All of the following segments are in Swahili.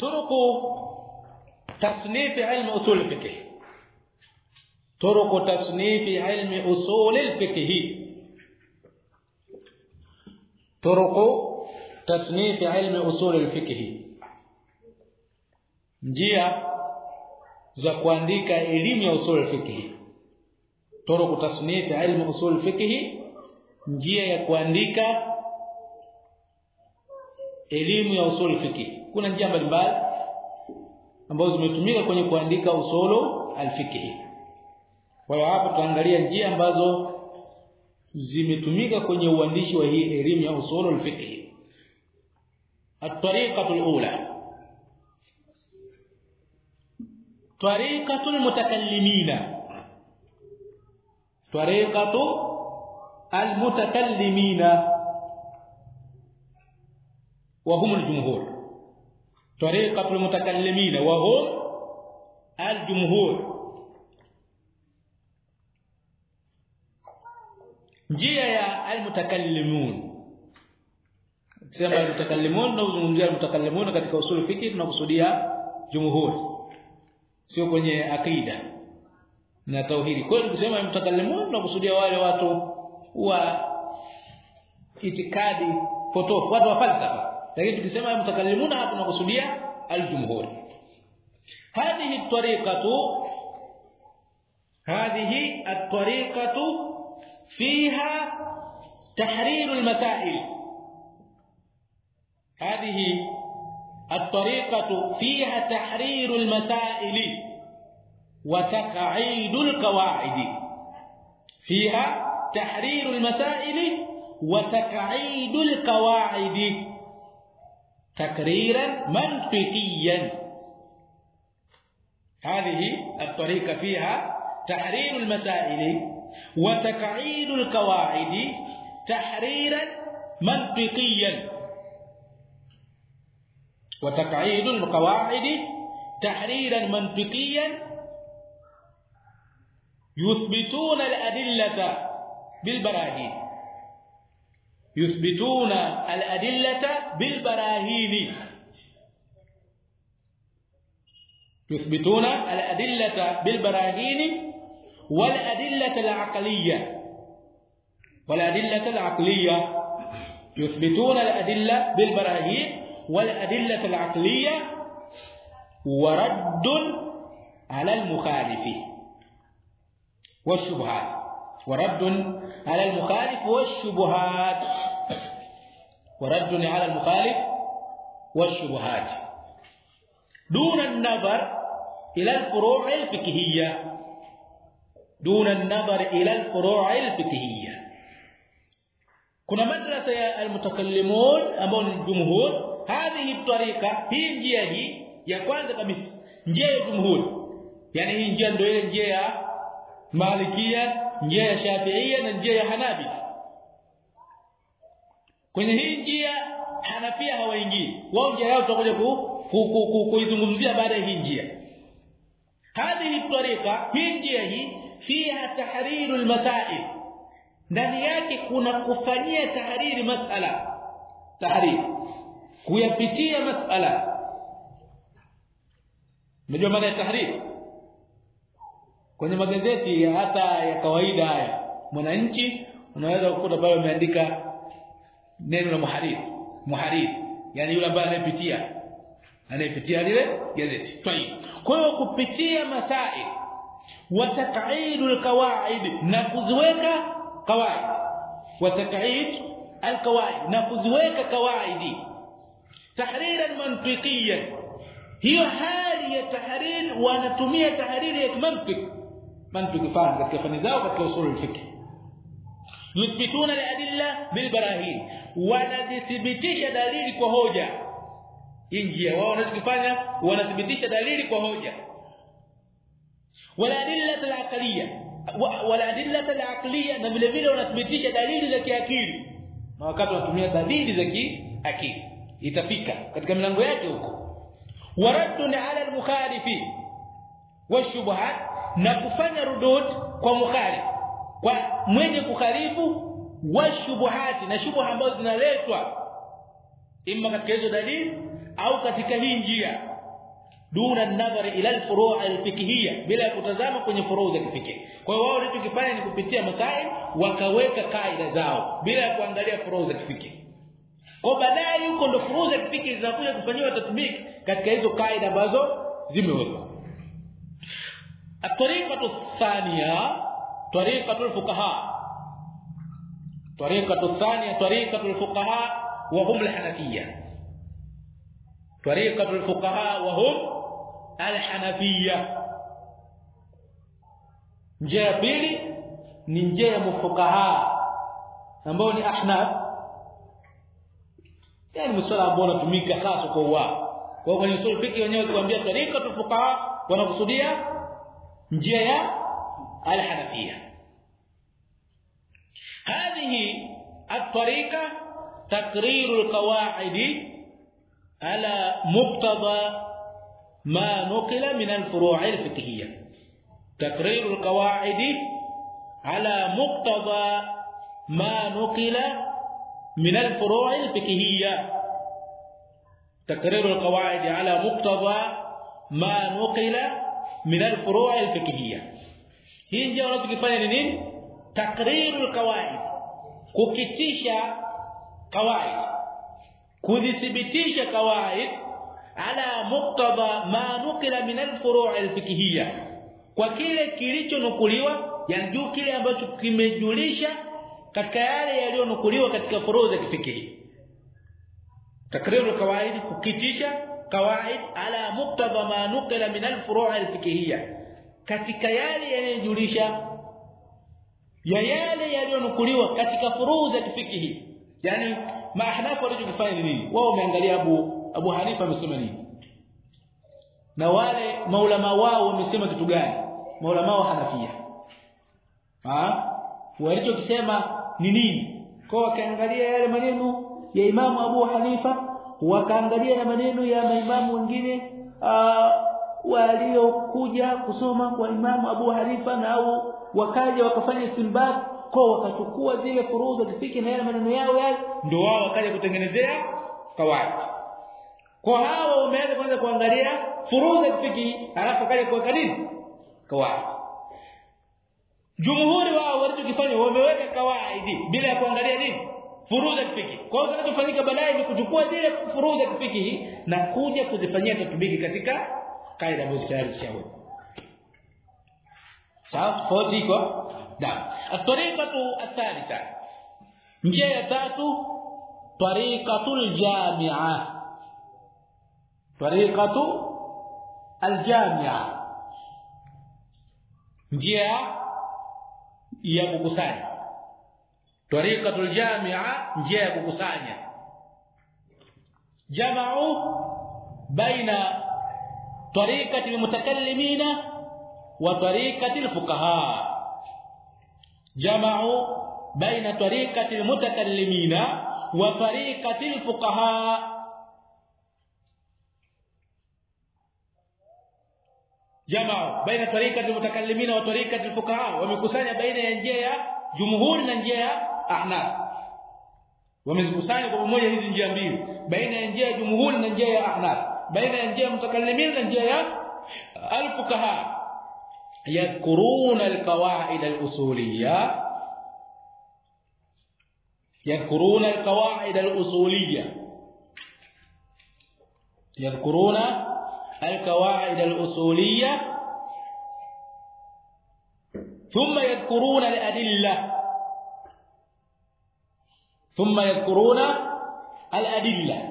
طرق تصنيف علم اصول الفقه طرق تصنيف علم اصول الفقه طرق تصنيف علم اصول الفقه njia za kuandika elimu ya usul fiqh طرق تصنيف علم اصول الفقه njia ya kuandika elimu ya usul fiqh kuna njia mbalimbali ambazo zimetumika kwenye kuandika usolo alfikihi. Kwa hiyo hapa tutaangalia njia ambazo zimetumika kwenye uandishi wa hii elimu ya usulu al-fiqh at-tariqatu al-ula tariqatu al-mutakallimina tariqatu al-mutakallimina. Wa humu al-jumhur طريقه المتكلمين وهم الجمهور njia ya almutakallimun sema almutakallimun na uzungumzia almutakallimun katika usul fikri tunakusudia jumhur sio kwenye akida na tauhidi kwa hiyo kusema almutakallimun tunakusudia wale watu wa itikadi potofu watu wa falsafa lakini tukisema almutakallimuna hapa tunakusudia aljumhur هذه الطريقه هذه الطريقه فيها تحرير المسائل هذه الطريقة فيها تحرير المسائل وتقعيد القواعد فيها تحرير المسائل وتقعيد القواعد تقريرا منطقيا. هذه الطريقة فيها تحرير المسائل وتقعيد القواعد تحريرا منطقيا. وتقعيد القواعد تحريرا منطقيا. يثبتون الأدلة بالبراهين. يثبتون الأدلة بالبراهين. يثبتون الأدلة بالبراهين والأدلة العقلية. والأدلة العقلية. يثبتون الأدلة بالبراهين والأدلة العقلية. ورد على المخالف. والشبهات. ورد على المخالف والشبهات. ورد على المخالف والشبهات. دون النظر إلى الفروع الفكهية دون النظر إلى الفروع الفكهية كنا مدرسة يا المتكلمون ambao ni هذه الطريقة هي الجهه هي. يا كwanza kabisa njia ya jumhur yani hii njia njia ya shafiia na njia ya hanabi. Kwenye hii njia hanafia hawaingii. Wao njia yao tutakuja kuizungumzia baada ya hii njia. Hadhihi tariqa hii njia hii fiha tahriru almasail. Ndani yake kuna kufanyia tahariri masala. Tahariri kuyapitia masala. Unajua maana ya tahariri kwenye magazeti ya hata ya kawaida haya mwananchi unaweza kukuta pale umeandika neno la muhariri muhariri yani yule ambaye anayepitia anayepitia lile gazeti. Kwa hiyo kupitia masail wa taqaidu alqawaid na kuziweka qawaid wa taqaid alqawaid na kuziweka kawaidi tahriran mantiqiyan. Hiyo hali ya tahrir wanatumia tahriri ya mantiki mantiki fani katika fani zao katika usul al-fiqh. Yuthbituna al-adilla bil barahin wanadhibitisha dalili kwa hoja. Hii njia wao wanachokifanya wanathibitisha dalili kwa hoja. Wala adilla al-aqliyah wala adilla al-aqliyah na vile vile wanathibitisha dalili za kiakili. Na wakati wanatumia dalili za kiakili. Itafika katika milango yake huko. Waraddun ala al-mukhalifi. Washubuhat na kufanya rudud kwa mukhali kwa mwenye kukhalifu washubuhati na shubuha ambazo zinaletwa imma katika hizo dalili au katika hii njia. Duna nadhari ila alfuru' alfikhiya bila kutazama kwenye furu' za kifikhi kwa hiyo wao walichokifanya ni kupitia masail wakaweka kaida zao bila kuangalia furu' za kifikhi kwa baadaye yuko ndo furu' za kifikhi zinakuja kufanywa tatbiki katika hizo kaida ambazo zimewekwa الطريقة الثانية طريقه الفقهاء طريقه الثانية طريقه الفقهاء وهم الحنفيه طريقه الفقهاء وهم الحنفيه njia ya pili ni njia ya mufukaha ambao ni ahnaf yani msala ambao unatumika hasa kwa wao kwa kwenye usul fiki wenyewe kuambia tarika tufukaha wanakusudia نجيه يا الحنفية. هذه الطريقة تقرير القواعد على مقتضى ما نقل من الفروع الفقهية. تقرير القواعد على مقتضى ما نقل من الفروع الفقهية. تقرير القواعد على مقتضى ما نقل من الفروع الفقهية min al-furu' al-fiqhiyya hii ndio tunachokifanya ni nini? Takriru kawaid. Kukitisha qawaid kudhibitisha qawaid ala muqtada ma nukila min al-furu' al-fiqhiyya. Kwa kile kilichonukuliwa yanjuu kile ambacho kimejulisha katika yale yaliyonukuliwa katika furu' za kifikihi takriru kawaid kukitisha qawaid ala muqtada ma nuqila min al-furu' katika yale yanayojulisha ya yale yaliyonukuliwa katika furuu za kifikihi yani maahnafu walichokifanya ni nini? Wao wameangalia Abu Abu Hanifa amesema nini? Na wale maulama wao wamesema kitu gani? Maulama wa Hanafia. Ah walichokisema ni nini? Kwa wakaangalia yale maneno ya Imamu Abu Hanifa wakaangalia na maneno ya maimamu wengine waliokuja kusoma kwa Imamu Abu Hanifa na au wakaja wakafanya simbab kwa wakachukua zile furuu za na yale maneno yao yale ndio wao wakaja kutengenezea kawaida kwa hao wameanza kwanza kuangalia furuu za alafu kaja kuweka nini? Kawaida jumhuri wao walichokifanya wameweka kawaidi bila ya kuangalia nini furuu za kifiki kwa hiyo kinachofanyika baadaye ni kuchukua zile kipiki kifiki na kuja kuzifanyia tatbiki katika kaida ambazo tayari zishawekwa sawa? Tofauti iko? Da. At-tariqatu athalitha njia ya tatu tariqatul jami'a. Tariqatu al-jami'a. Njia ya kukusanya tariqatul jamia njia ya kukusanya. Jama'u baina tariqati almutakallimina wa tariqati alfuqaha jama'u baina tariqati almutakallimina wa tariqati alfuqaha jama'u baina tariqati almutakallimina wa tariqati alfuqaha wamekusanya baina ya njia ya jumhuri na njia ya ahnaf wamezikusanya kwa pamoja hizi njia mbili baina ya njia ya jumhuri na njia ya ahnaf baina ya njia ya mutakallimin na njia ya al-fuqaha يذكرون القواعد الأصولية يذكرون القواعد الأصولية يذكرون القواعد الأصولية ثم يذكرون الأدلة ثم يذكرون الأدلة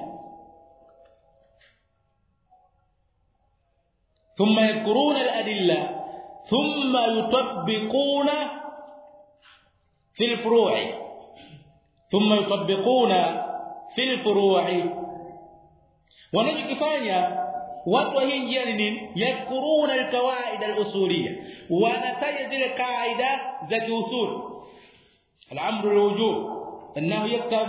ثم يذكرون الأدلة ثم يطبقون في الفروع ثم يطبقون في الفروع wanachokifanya watu wa hii njia ni nini yadhkuruna alqawaid alusuliyya wanataja zile kaida za kiusul al-amru al-wujub إنه يكتب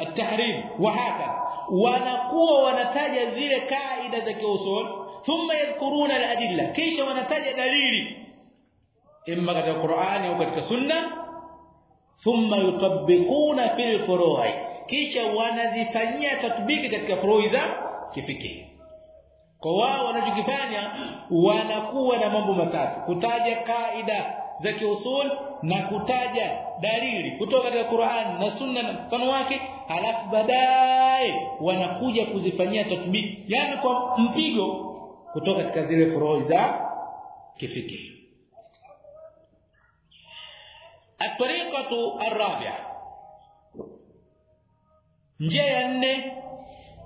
التحريم وهكذا. ونقوا ونتاج ذلك كائدة ذلك الاصول ثم يذكرون الأدلة. كيش ونتاج دليل؟ إما في القرآن أو في السنة ثم يطبقون في الفروع. كيش ونذفانيا تطبيق ذلك الفروع إذا؟ كفكي kwa wao wanachokifanya wanakuwa na mambo matatu kutaja za kiusul na kutaja dalili kutoka katika Qur'an na Sunna na mfano wake halafu baadaye wanakuja kuzifanyia tatbiki yani kwa mpigo kutoka katika zile furoi za kifiki at-tariqatu ar-rabi'a. Njia ya nne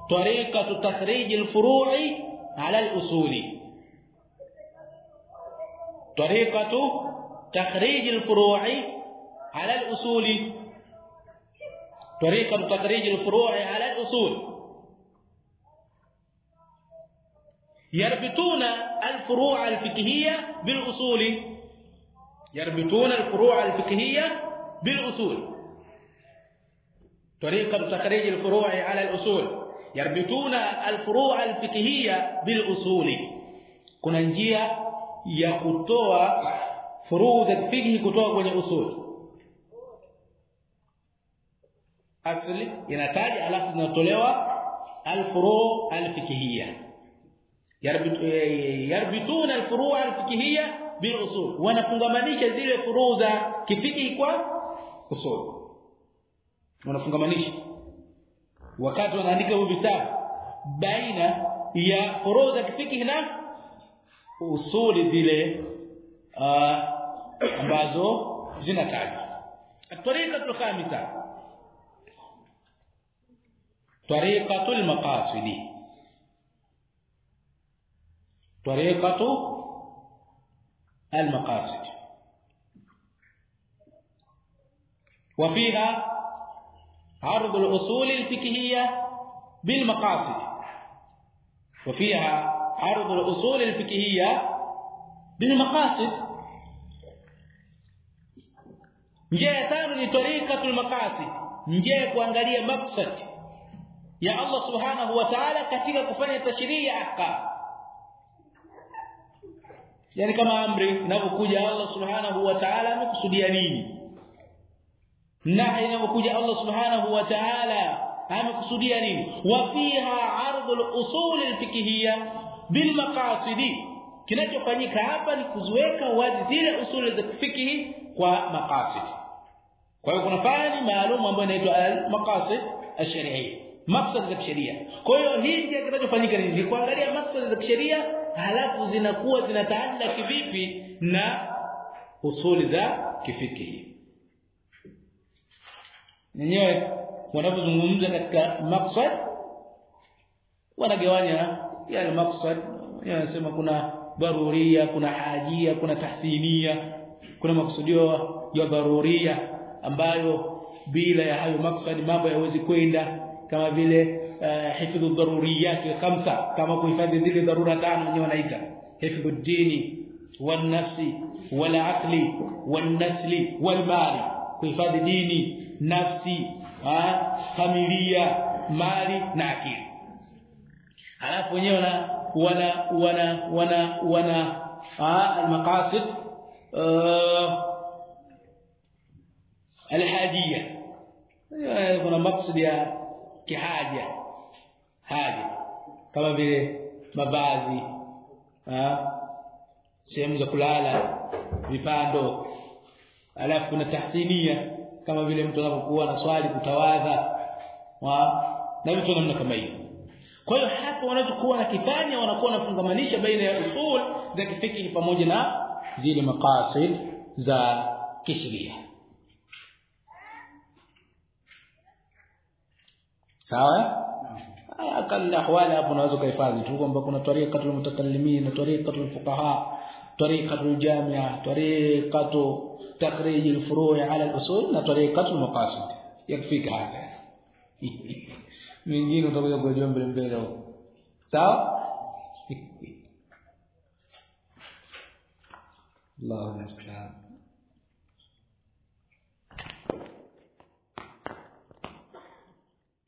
tariqatu tahriji al-furu'i ala al-usuli. Tariqatu تخريج الفروع على الأصول. طريقة تخريج الفروع على الأصول. يربطون الفروع الفقهية بالأصول. يربطون الفروع الفقهية بالأصول. طريقة تخريج الفروع على الأصول. يربطون الفروع الفقهية بالأصول. kuna njia ya kutoa furuu za fiqh kutoka kwenye usul asli inataja alafu zinatolewa alfuru alfiqhiyya. Yarbituna alfuru alfiqhiyya bilusul wanafungamanisha zile furuu za kifiki kwa usul. Wanafungamanisha. Wakati wanaandika hivi vitabu baina ya furuu za kifiki na usuli zile uh, ambazo zinatajwa الطريقة الخامسة. طريقة المقاصد. طريقة المقاصد. وفيها عرض الأصول الفقهية بالمقاصد. وفيها عرض الأصول الفقهية بالمقاصد. Njia ya tano ni tariqatul maqasid. Njia ya kuangalia maksad ya Allah subhanahu wa ta'ala katika kufanya tashrii ya ahkam. Yani kama amri inapokuja Allah subhanahu wa ta'ala amekusudia nini? Nahi inapokuja Allah subhanahu wa ta'ala amekusudia nini? Wa fiha ardhul usul alfiqhiyya bil maqasidi. Kinachofanyika hapa ni kuziweka wazi zile usuli za fikihi kwa maqasid. Kwa hiyo kuna fani maalum ambayo inaitwa al-maqasid ash-shar'iyya maksad za kisheria. Kwa hiyo hii ndio kinachofanyika ni kuangalia maksad za kisheria halafu zinakuwa zinataanda kivipi na usuli za kifikihi nenyewe wanapozungumza katika maksad wanagawanya yale maksad yanasema kuna daruria kuna hajia kuna tahsinia kuna maksudio ya dharuria ambayo bila ya hayo maksadi mambo hayawezi kwenda kama vile uh, hifdhu daruriyat khamsa kama kuhifadhi zile dharura tano wenyewe wanaita. Hifdhu dini wal nafsi wal aqli wal nasli wal mali. Kuhifadhi dini nafsi ha, familia mali na akili. Alafu wenyewe wana wana wana wana wana almaqasid alhajia kuna maksud ya kihaja haja kama vile mavazi sehemu za kulala vipando. Alafu kuna tahsinia kama vile mtu anapokuwa na swali kutawadha. Wa na vitu namna kama hiyo. Kwa hiyo hapo wanachokuwa nakifanya wanakuwa wanafungamanisha baina ya usul za kifiki pamoja na zile maqasid za kisheria sawa akal ahwali hapo unaweza kuhifadhi tu kwamba kuna tariqatul mutakallimin tariqatul fuqaha tariqatul jamia tariqatu takhrij al-furu' ala al-usul na tariqatul maqasid yakfika hapa mingine utakuja kujua mbele mbele sawa Allahu musta'an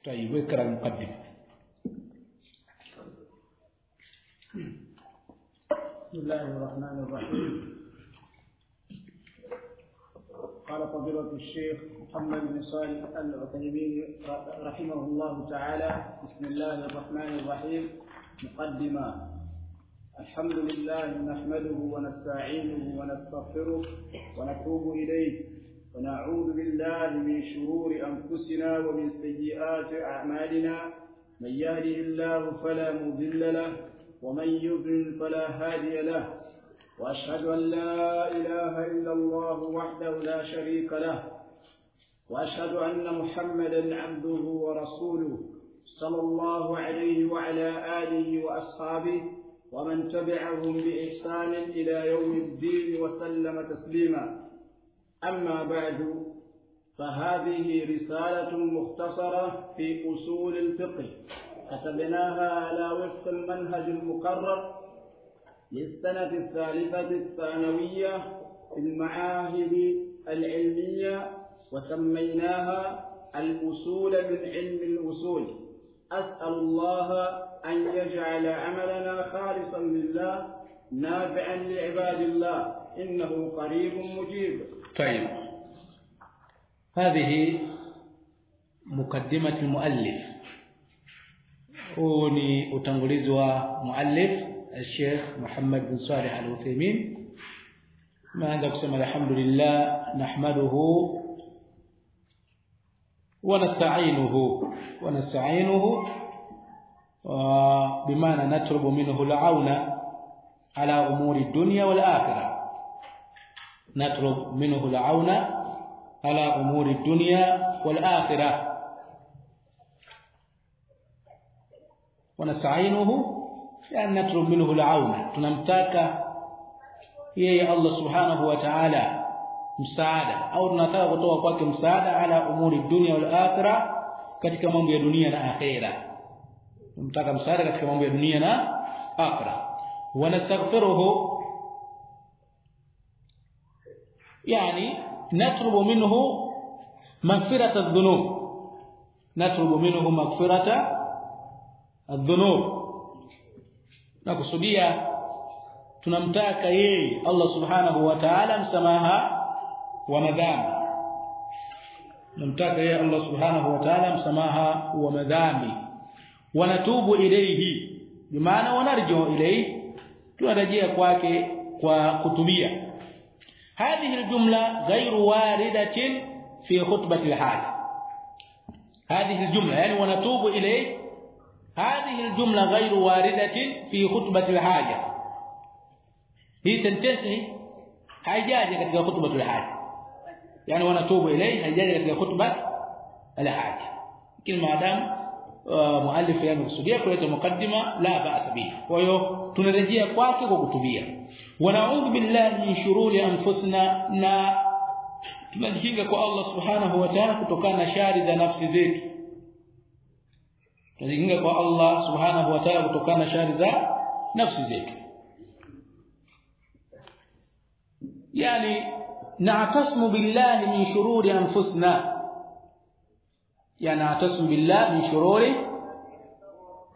طيب اقرا المقدمه بسم الله الرحمن الرحيم. قال فضيلة الشيخ محمد بن صالح العثيمين رحمه الله تعالى بسم الله الرحمن الرحيم. مقدمة. الحمد لله نحمده ونستعينه ونستغفره ونتوب إليه ونعوذ بالله من شرور أنفسنا ومن سيئات أعمالنا. من يهده الله فلا مضل له ومن يضلل فلا هادي له. وأشهد أن لا إله إلا الله وحده لا شريك له. وأشهد أن محمدا عبده ورسوله صلى الله عليه وعلى آله وأصحابه ومن تبعهم بإحسان إلى يوم الدين وسلم تسليما. أما بعد فهذه رسالة مختصرة في أصول الفقه كتبناها على وفق المنهج المقرر للسنة الثالثة الثانوية في المعاهد العلمية وسميناها الأصول من علم الأصول. أسأل الله أن يجعل عملنا خالصا لله نافعا لعباد الله. إنه قريب مجيب. طيب. هذه مقدمة المؤلف. utangulizi wa muallif الشيخ محمد بن صالح العثيمين. maanza kusema alhamdulillah nahmaduhu wa nasta'inuhu wa nasta'inuhu بمعنى نطلب منه العون على أمور الدنيا والآخرة. نطلب منه العون على أمور الدنيا والآخرة. ونستعينه لأن نطلب منه العون. تنمتاك يا الله سبحانه وتعالى مساعدة. أو tunataka kutoka مساعدة على أمور الدنيا والآخرة wal akhirah katika mambo tunamtaka msaada katika mambo ya dunia na akhira wanastaghfiruhu yani natlubu minhu maghfirata adh-dhunub natlubu minhu maghfirata adh-dhunub na kusudia tunamtaka yeye Allah subhanahu wa ta'ala msamaha wa madhambi tunamtaka yeye Allah subhanahu wa ta'ala msamaha wa madhambi wanatubu ilayhi bimaana wanarjo ilayhi tunarejea kwake kwa kutubia هذه الجملة غير واردة في خطبة الحاجة هذه الجملة يعني ونتوب إليه هذه الجملة غير واردة في خطبة الحاجة هي سنتنسي haijaje katika khutbatul haja yani wanatubu ilai haijaje katika khutba ala haja lakini maadamu muallif yamekusudia kuleta mukaddima la ba'sa bihi kwa hiyo tunarejea kwake kwa kutubia wanaudhu billahi min shururi anfusina na tunajikinga kwa Allah subhanahu wa ta'ala kutokana na shari za nafsi zetu tunajikinga kwa Allah subhanahu wa ta'ala kutokana na shari za nafsi zetu yani na'tasmu billahi min shururi anfusina yani billah min shururi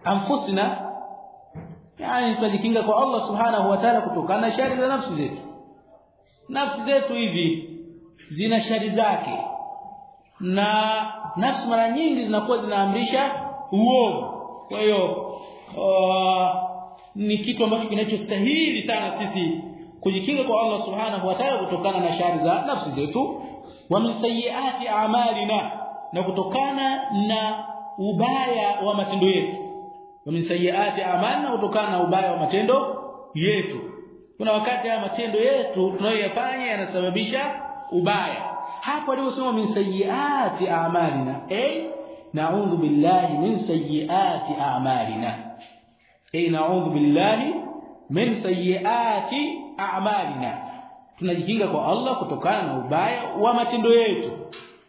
anfusina. Yani tunajikinga kwa Allah subhanahu wa ta'ala kutokana na shari za nafsi zetu. Nafsi zetu hizi zina shari zake. Na nafsi mara nyingi zinakuwa zinaamrisha uovu. Kwa hiyo uh, ni kitu ambacho kinachostahili sana sisi kujikinga kwa Allah subhanahu wa ta'ala kutokana na shari za nafsi zetu. Wa min sayyiati a'malina na kutokana na ubaya wa matendo yetu. Wa min kutokana na ubaya wa matendo yetu. Kuna wakati haya matendo yetu tunayoyafanya yanasababisha ubaya. Hapo aliposema min sayyiati a'malina ay na'udhu billahi min sayyiati a'malina. Ay na'udhu billahi min sayyiati a'malina. Tunajikinga kwa Allah kutokana na ubaya wa matendo yetu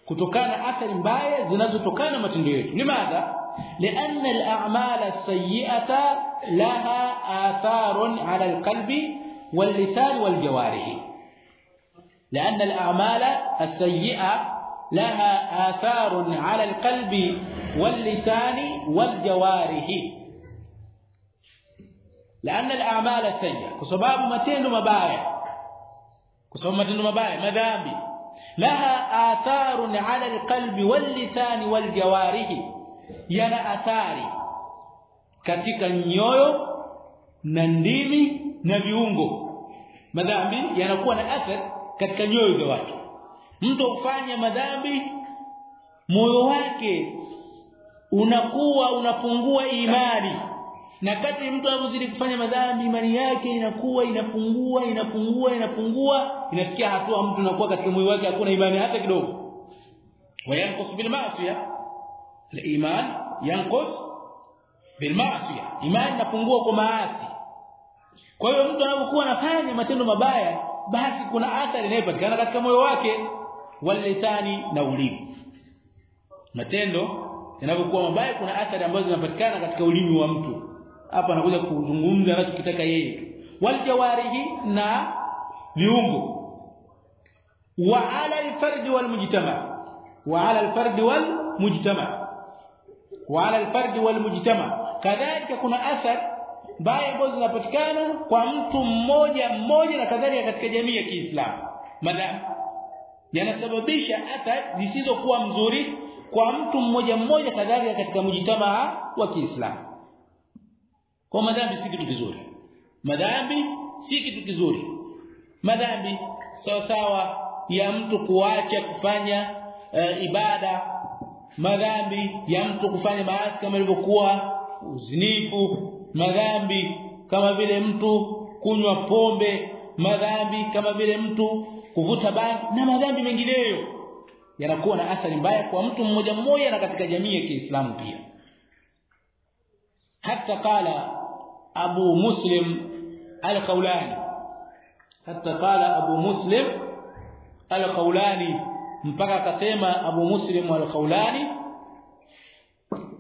kutokana na athari mbaya zinazotokana na matendo yetu. Limadha? لأن الأعمال السيئة لها آثار على القلب واللسان والجوارح لأن الأعمال السيئة لها آثار على القلب واللسان والجوارح لأن الأعمال السيئة بسبب matendo mabaya. Kwa sababu matendo laha atharun ala alqalbi wallisani waljawarihi. Yana athari katika nyoyo na ndimi na viungo. Madhambi yanakuwa na athari katika nyoyo za watu. Mtu ufanya madhambi moyo wake unakuwa unapungua imani na kadri mtu anapozidi kufanya madhambi imani yake inakuwa inapungua inapungua inapungua inafikia hatua mtu anakuwa katika moyo wake hakuna imani hata kidogo. Wayanqus bil ma'siyah al-iman yanqus bil ma'siyah imani inapungua kwa maasi. Kwa hiyo mtu anapokuwa anafanya matendo mabaya basi kuna athari inayopatikana katika moyo wake. Walisani na ulimi. Matendo yanapokuwa mabaya kuna athari ambazo zinapatikana katika ulimi wa mtu hapa anakuja kuzungumza anachokitaka yeye tu. Waljawarihi na viungo. Wa ala alfard walmujtama wa ala alfard walmujtama wa ala alfard walmujtama kadhalika kuna athar mbaya ambazo zinapatikana kwa mtu mmoja mmoja na kadhalika katika jamii ya Kiislamu. Madhara yanasababisha athari zisizokuwa mzuri kwa mtu mmoja mmoja kadhalika katika mujtama wa Kiislamu kwa madhambi si kitu kizuri. Madhambi si kitu kizuri. Madhambi sawa sawa ya mtu kuacha kufanya uh, ibada. Madhambi ya mtu kufanya maasi kama ilivyokuwa uzinifu. Madhambi kama vile mtu kunywa pombe. Madhambi kama vile mtu kuvuta bangi na madhambi mengineyo. Yanakuwa na athari mbaya kwa mtu mmoja mmoja na katika jamii ya Kiislamu pia. Hata kala Abu Muslim al-Khawlani hata kala Abu Muslim al-Khawlani mpaka akasema Abu Muslim al-Khawlani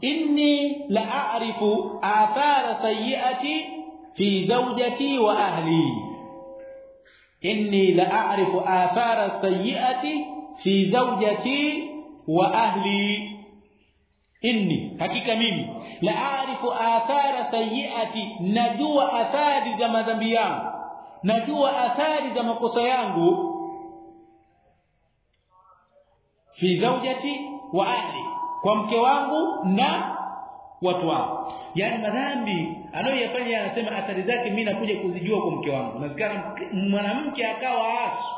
inni la a'rifu athara sayyi'ati fi zawjati wa ahli inni la a'rifu athara sayyi'ati fi zawjati wa ahli inni hakika mimi. La a'rifu athara sayiati najua athari za madhambi yangu. Najua athari za makosa yangu. Fi zawjati wa ahli kwa mke wangu na watu wangu. Yani madhambi anayoyafanya anasema athari zake mimi nakuja kuzijua kwa mke wangu. Nasikana mwanamke akawa asu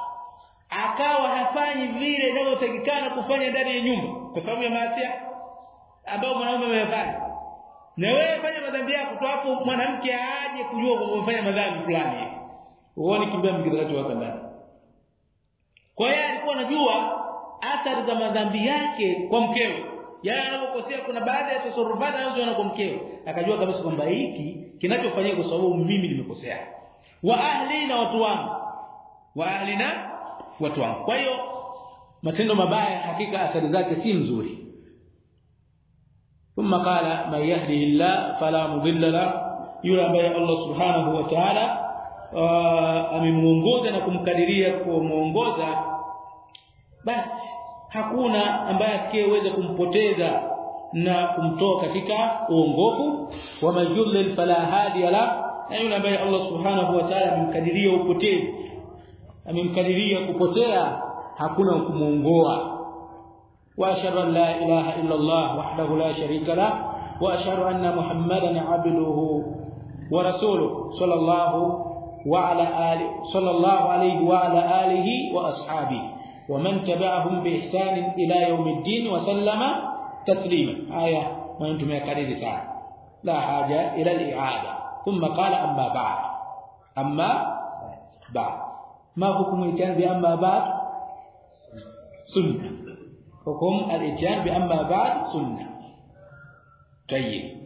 akawa hafanyi vile inavyotakikana kufanya ndani ya nyumba. Kwa sababu ya maasi ambayo mwanaume amefanya. Na wewe fanya madhambi yako tu hapo mwanamke aje kujua kwamba umefanya madhambi fulani. Uone kimbia mkitakacho waka ndani. Kwa hiyo alikuwa anajua athari za madhambi yake kwa mkewe yale anapokosea kuna baadhi ya tasarufati anazoona kwa mkewe akajua kabisa kwamba hiki kinachofanyika kwa sababu mimi nimekosea. Wa ahli na watu wangu. Wa ahli na watu wangu. Kwa hiyo matendo mabaya hakika athari zake si mzuri ثم قال من يهده الله فلا مضل له yule ambaye Allah subhanahu wa ta'ala amemuongoza na kumkadiria kumuongoza basi hakuna ambaye asikayeweza kumpoteza na kumtoa katika uongofu wa majulil fala hadiya la na yule ambaye Allah subhanahu wa ta'ala amemkadiria upotevu amemkadiria kupotea hakuna kumuongoa وأشهد أن لا إله إلا الله وحده لا شريك له وأشهد أن محمدا عبده ورسوله صلى الله وعلى آله صلى الله عليه وعلى آله وأصحابه ومن تبعهم بإحسان إلى يوم الدين وسلم تسليما. آية ما أنتم يكرر ساعة. لا حاجة إلى الإعادة. ثم قال أما بعد. أما بعد. ما حكم الجنب أما بعد؟ سنة. حكم الإتيان بأما بعد سنة. طيب.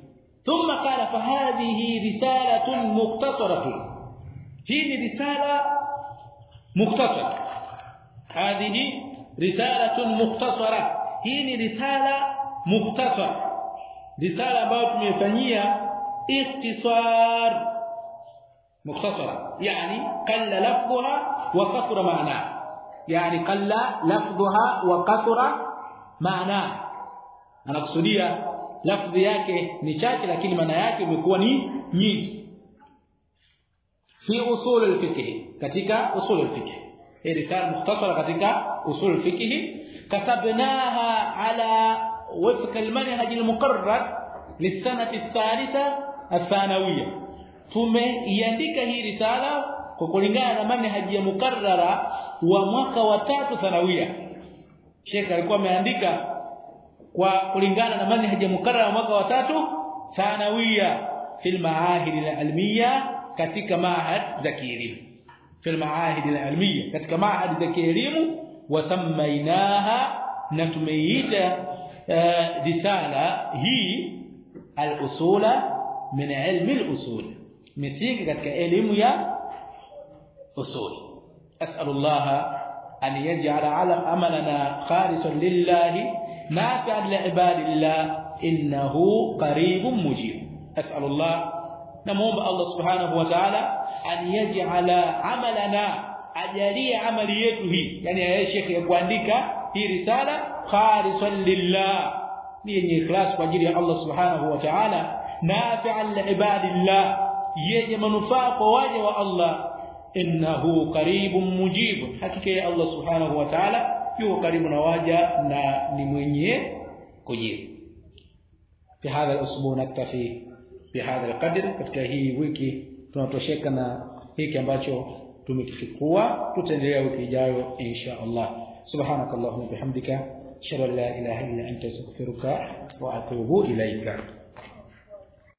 ثم قال فهذه رسالة مختصرة. هي رسالة مختصرة. هذه رسالة مختصرة. هي رسالة مختصرة. رسالة ambayo tumefanyia اختصار. مختصرة. يعني قل لفظها وكثر معناها. Qalla lafdhuha wa kathura ma'naha anakusudia lafdhi yake ni chache lakini maana yake imekuwa ni nyingi fi usul al-fiqh katika usul al-fiqh hii risala mukhtasara katika usul fiqh katabnaha ala wifq almanhaj almuqarrar lisanati athalitha athanawiyya tumeiandika hii risala kwa kulingana na manhaji ya mukarrara wa mwaka wa tatu thanawia Sheikh alikuwa ameandika kwa kulingana na manhaji ya mukarrara wa mwaka wa tatu thanawia fil maahid alilmiya katika maahad za kielimu. Fil maahid alilmiya katika maahad za kielimu wasammainaha na tumeiita risala hii al-usula min ilmi al-usul katika elimu ya اصول أسأل الله أن يجعل علم أملنا خالصا لله نافعا لعباد الله إنه قريب مجيب. أسأل الله نمومب الله سبحانه وتعالى أن يجعل عملنا اجالي عملي يته يعني يا شيخ يقول لك هي رسالة خالصا لله. يعني اخلاص واجلي الله سبحانه وتعالى نافعا لعباد الله ينه منفعه واجه الله innahu qaribun mujib. Hakika Allah subhanahu wa ta'ala yuko karibu na waja na ni mwenye kujibu. Bihadha al-usbu naktafi bihadha al-qadr katika hii wiki tunatosheka na hiki ambacho tumekifikua tutaendelea wiki ijayo insha Allah. Subhanakallahumma bihamdika shalla la ilaha illa anta astaghfiruka wa atubu ilaika